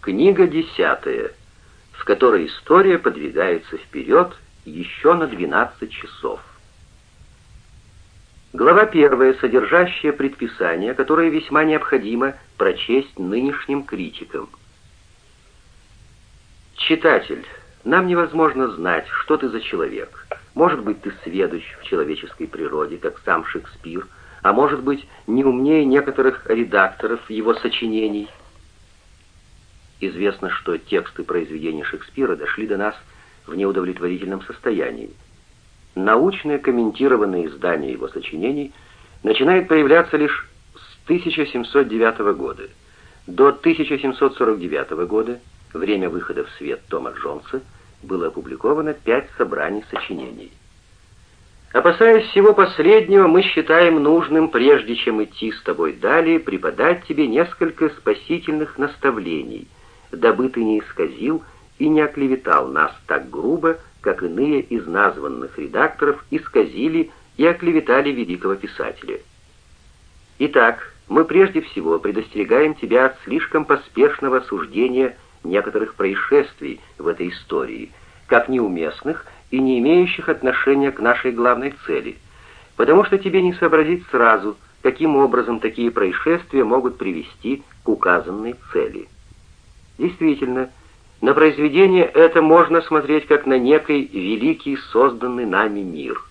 Книга десятая, в которой история подвигается вперед еще на 12 часов. Глава первая, содержащая предписание, которое весьма необходимо прочесть нынешним критикам. Читатель, нам невозможно знать, что ты за человек. Может быть, ты сведущ в человеческой природе, как сам Шекспир, а может быть, не умнее некоторых редакторов его сочинений. Известно, что тексты произведений Шекспира дошли до нас в неудовлетворительном состоянии. Научное комментированное издание его сочинений начинает появляться лишь с 1709 года. До 1749 года, время выхода в свет Тома Джонса, было опубликовано пять собраний сочинений. Опасаясь всего последнего, мы считаем нужным, прежде чем идти с тобой далее, преподать тебе несколько спасительных наставлений, дабы ты не исказил и не оклеветал нас так грубо, как иные из названных редакторов исказили и оклеветали великого писателя. Итак, мы прежде всего предостерегаем тебя от слишком поспешного осуждения некоторых происшествий в этой истории, как неуместных и не имеющих отношения к нашей главной цели, потому что тебе не сообразить сразу, каким образом такие происшествия могут привести к указанной цели. Действительно, на произведение это можно смотреть как на некий великий созданный нами мир.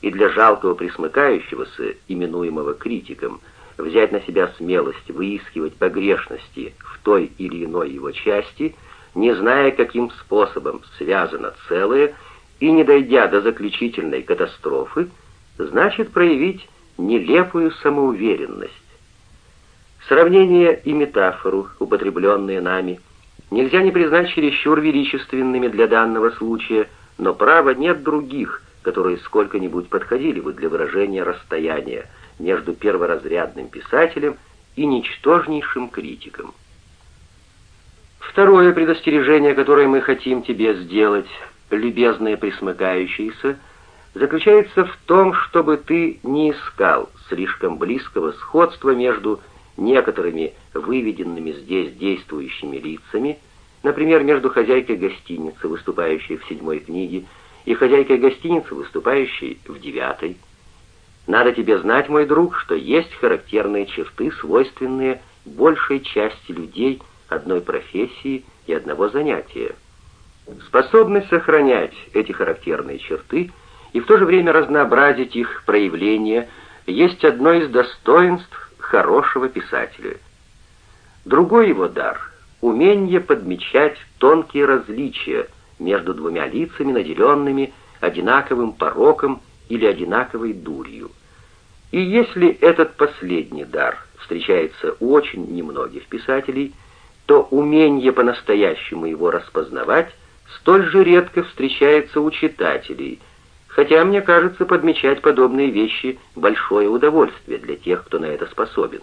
И для жалкого присмыкающегося, именуемого критиком, взять на себя смелость выискивать погрешности в той или иной его части, не зная, каким способом связано целое, и не дойдя до заключительной катастрофы, значит проявить нелепую самоуверенность. Сравнение и метафору, употребленные нами, нельзя не признать чересчур величественными для данного случая, но право нет других, которые сколько-нибудь подходили бы для выражения расстояния между перворазрядным писателем и ничтожнейшим критиком. Второе предостережение, которое мы хотим тебе сделать, любезное присмыкающееся, заключается в том, чтобы ты не искал слишком близкого сходства между некоторыми выведенными здесь действующими лицами, например, между хозяйкой гостиницы, выступающей в седьмой книге, и хозяйкой гостиницы, выступающей в девятой. Надо тебе знать, мой друг, что есть характерные черты, свойственные большей части людей одной профессии и одного занятия. Способность сохранять эти характерные черты и в то же время разнообразить их проявления есть одно из достоинств хорошего писателя. Другой его дар — умение подмечать тонкие различия между двумя лицами, наделенными одинаковым пороком или одинаковой дурью. И если этот последний дар встречается у очень немногих писателей, то умение по-настоящему его распознавать столь же редко встречается у читателей, хотя, мне кажется, подмечать подобные вещи — большое удовольствие для тех, кто на это способен.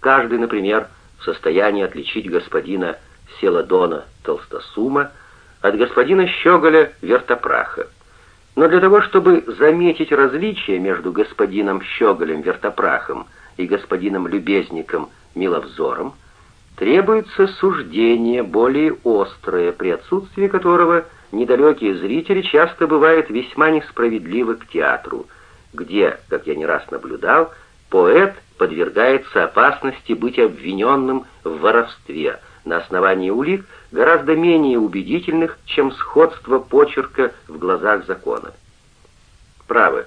Каждый, например, в состоянии отличить господина Селадона Толстосума от господина Щеголя Вертопраха. Но для того, чтобы заметить различие между господином Щеголем Вертопрахом и господином Любезником Миловзором, требуется суждение более острое, при отсутствии которого недалекие зрители часто бывают весьма несправедливы к театру, где, как я не раз наблюдал, поэт подвергается опасности быть обвиненным в воровстве на основании улик гораздо менее убедительных, чем сходство почерка в глазах закона. Право,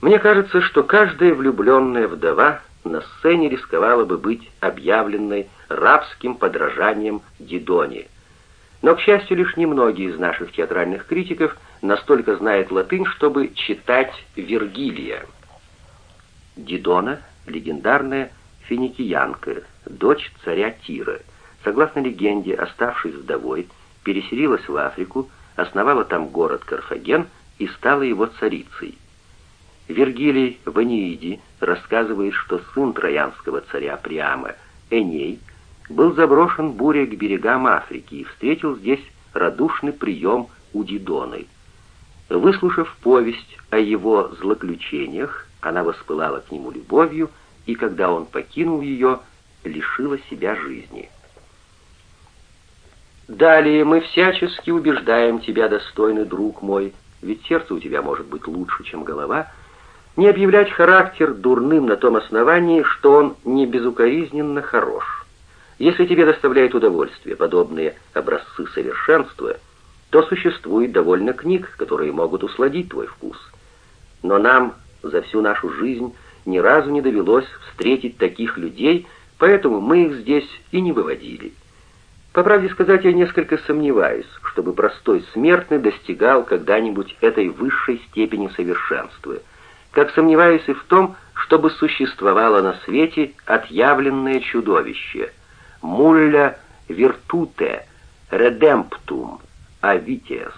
мне кажется, что каждая влюбленная вдова на сцене рисковала бы быть объявленной рабским подражанием Дидоне. Но, к счастью, лишь немногие из наших театральных критиков настолько знают латынь, чтобы читать Вергилия. Дидона — легендарная финикиянка, дочь царя Тира. Согласно легенде, оставшись вдовой, переселилась в Африку, основала там город Карфаген и стала его царицей. Вергилий в Энеиде рассказывает, что сын троянского царя Приама, Эней, был заброшен бурей к берегам Африки и встретил здесь радушный прием у Дидоны. Выслушав повесть о его злоключениях, она воспылала к нему любовью, и когда он покинул ее, лишила себя жизни. Далее мы всячески убеждаем тебя, достойный друг мой, ведь сердце у тебя может быть лучше, чем голова, не объявлять характер дурным на том основании, что он не безукоризненно хорош. Если тебе доставляет удовольствие подобные образцы совершенства, то существует довольно книг, которые могут усладить твой вкус. Но нам за всю нашу жизнь ни разу не довелось встретить таких людей, поэтому мы их здесь и не выводили. По правде сказать, я несколько сомневаюсь, чтобы простой смертный достигал когда-нибудь этой высшей степени совершенства, как сомневаюсь и в том, чтобы существовало на свете отъявленное чудовище — мулля виртуте редемптум авитиас,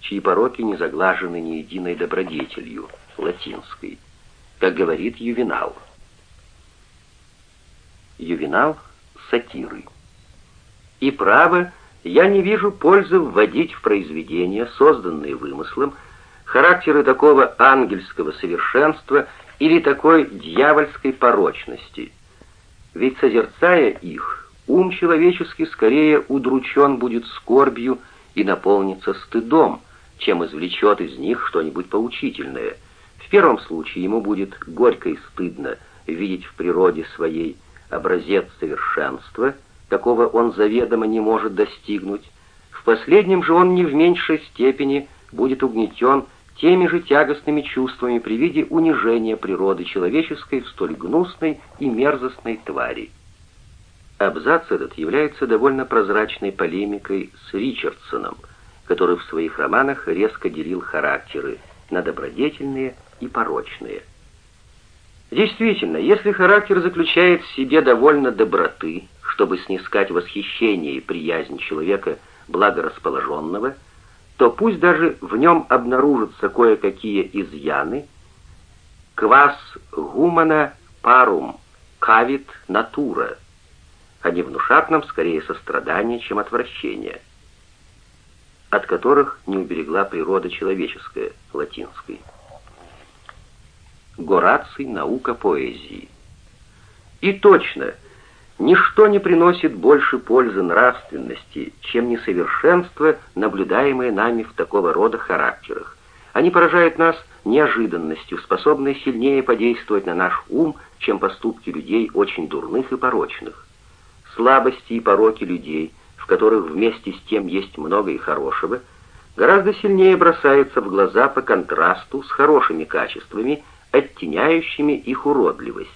чьи пороки не заглажены ни единой добродетелью, латинской, как говорит Ювенал. Ювенал — сатиры. И право, я не вижу пользы вводить в произведения, созданные вымыслом, характеры такого ангельского совершенства или такой дьявольской порочности. Ведь, созерцая их, ум человеческий скорее удручен будет скорбью и наполнится стыдом, чем извлечет из них что-нибудь поучительное. В первом случае ему будет горько и стыдно видеть в природе своей образец совершенства — какого он заведомо не может достигнуть, в последнем же он не в меньшей степени будет угнетен теми же тягостными чувствами при виде унижения природы человеческой в столь гнусной и мерзостной твари. Абзац этот является довольно прозрачной полемикой с Ричардсоном, который в своих романах резко делил характеры на добродетельные и порочные. Действительно, если характер заключает в себе довольно доброты, чтобы снискать восхищение и приязнь человека благорасположенного, то пусть даже в нем обнаружатся кое-какие изъяны, квас гумана парум, кавит натура. Они внушат нам скорее сострадание, чем отвращение, от которых не уберегла природа человеческая, латинской. Гораций, наука поэзии. И точно – Ничто не приносит больше пользы нравственности, чем несовершенство, наблюдаемое нами в такого рода характерах. Они поражают нас неожиданностью, способной сильнее подействовать на наш ум, чем поступки людей очень дурных и порочных. Слабости и пороки людей, в которых вместе с тем есть много и хорошего, гораздо сильнее бросаются в глаза по контрасту с хорошими качествами, оттеняющими их уродливость.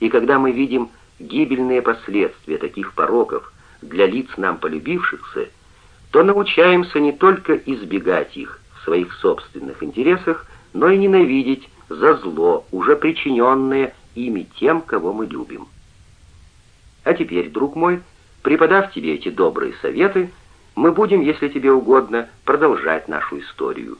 И когда мы видим гибельные последствия таких пороков для лиц нам полюбившихся, то научаемся не только избегать их в своих собственных интересах, но и ненавидеть за зло, уже причиненное ими тем, кого мы любим. А теперь, друг мой, преподав тебе эти добрые советы, мы будем, если тебе угодно, продолжать нашу историю.